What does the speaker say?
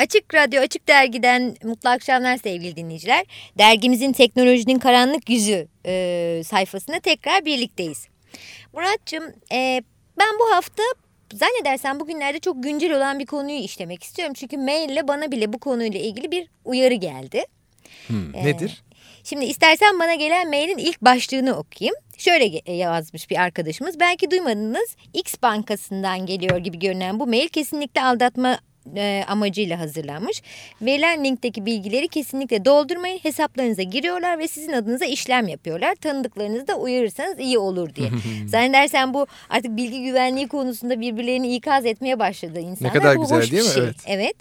Açık Radyo, Açık Dergi'den mutlu akşamlar sevgili dinleyiciler. Dergimizin Teknolojinin Karanlık Yüzü e, sayfasında tekrar birlikteyiz. Muratcığım e, ben bu hafta zannedersem bugünlerde çok güncel olan bir konuyu işlemek istiyorum. Çünkü maille bana bile bu konuyla ilgili bir uyarı geldi. Hmm, ee, nedir? Şimdi istersen bana gelen mailin ilk başlığını okuyayım. Şöyle e, yazmış bir arkadaşımız. Belki duymadınız X bankasından geliyor gibi görünen bu mail kesinlikle aldatma e, amacıyla hazırlanmış. Verilen linkteki bilgileri kesinlikle doldurmayın. Hesaplarınıza giriyorlar ve sizin adınıza işlem yapıyorlar. Tanıdıklarınızı da uyarırsanız iyi olur diye. Zannedersen bu artık bilgi güvenliği konusunda birbirlerini ikaz etmeye başladı insanlar. Ne kadar bu güzel değil mi? Şey. Evet. evet.